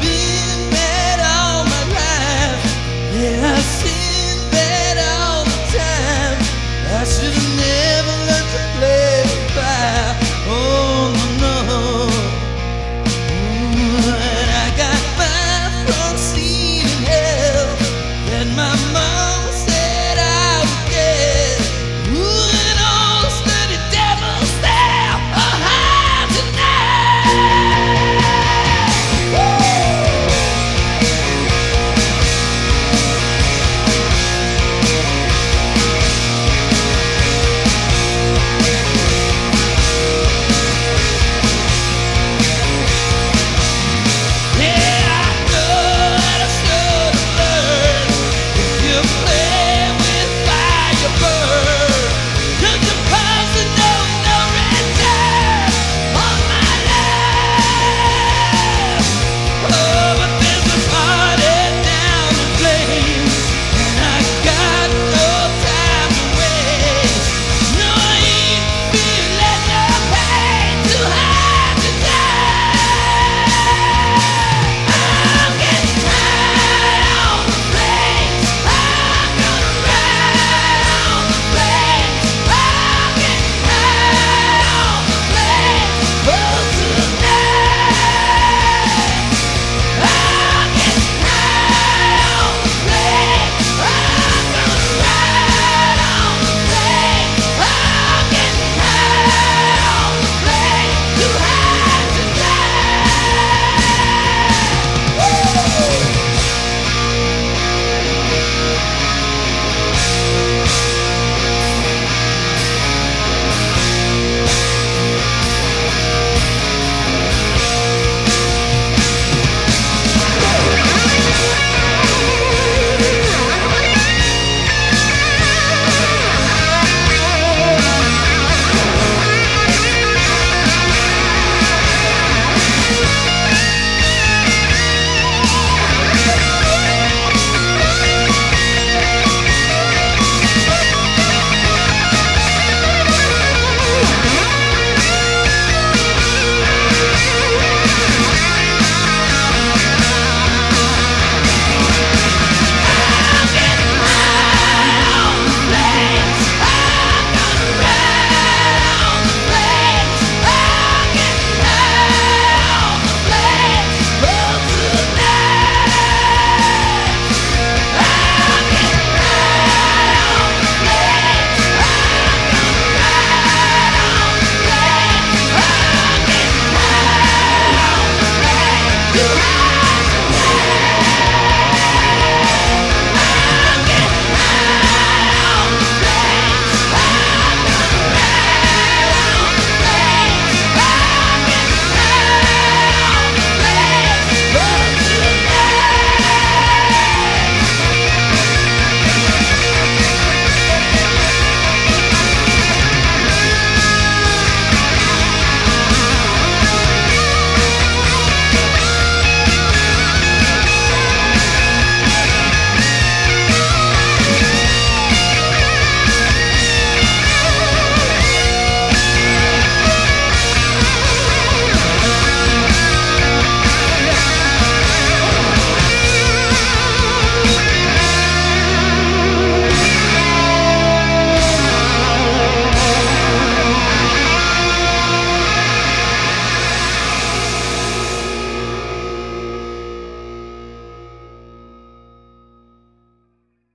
been